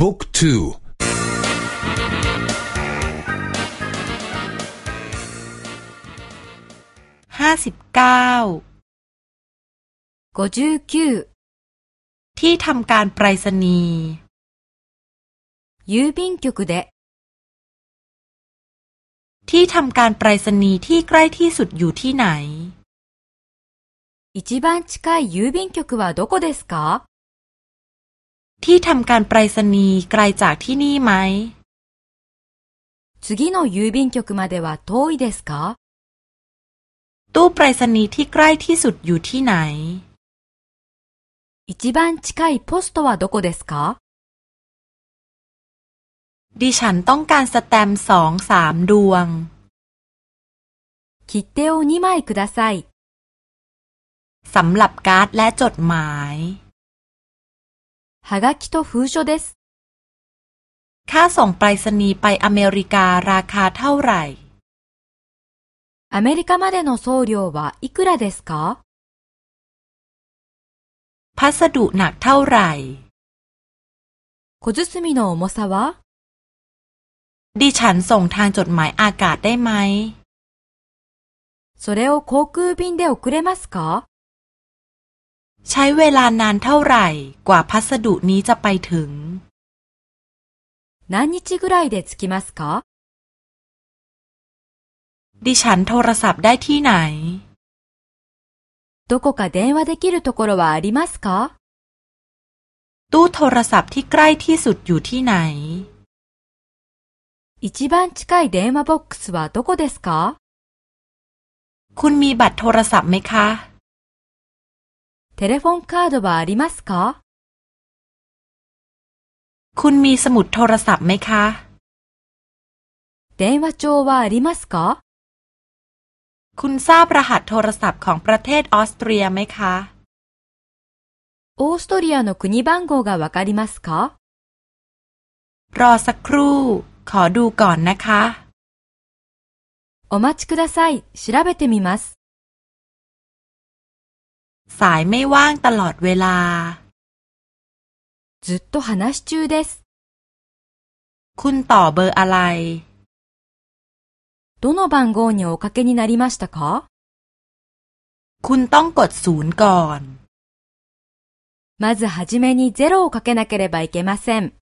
บุ๊กทูห้าสิบเก้าที่ทำการไปรษณีย์郵便局でที่ทำการไปรษณีย์ที่ใกล้ที่สุดอยู่ที่ไหน一番近い郵便局はどこですか ที่ทำการไปรษณีย์ไกลจากที่นี่ไหม次の郵便局までは遠いですかตู้ไปรษณีย์ที่ใกล้ที่สุดอยู่ที่ไหน一番近いポストはどこですかดิฉันต้องการสแตมป์สองสามดวง切手を2枚くださいสำหรับการ์ดและจดหมาย はがきと封書です。ค่าส่งไปรษณีย์ไปอเมริการาคาเท่าไหร่アメリカまでの送料はいくらですかพัสดุหนักเท่าไหร่小包の重さはดิฉันส่งทางจดหมายอากาศได้ไหมそれを航空便で送れますか ใช้เวลานานเท่าไหร่กว่าพัสดุนี้จะไปถึง何日ぐらいで着きますかดิฉันโทรศัพท์ได้ที่ไหนどこか電話できるところはありますかตู้โทรศัพท์ที่ใกล้ที่สุดอยู่ที่ไหน一番近い電話ボックスはどこですかคุณมีบัตรโทรศัพท์ไหมคะ テレフォンカードはありますかคุณมีสมุดโทรศัพท์ไหมคะ電話帳はありますかคุณทราบรหัสโทรศัพท์ของประเทศออสเตรียไหมคะオーストリアの国番号がわかりますかรอสักครู่ ขอดูก่อนนะคะ お待ちください。調べてみます。 สายไม่ว่างตลอดเวลาずっと話し中ですคุณต่อเบอร์อะไรどの番号におかけになりましたかคุณต้องกดศูนย์ก่อนまずはじめにゼロをかけなければいけません。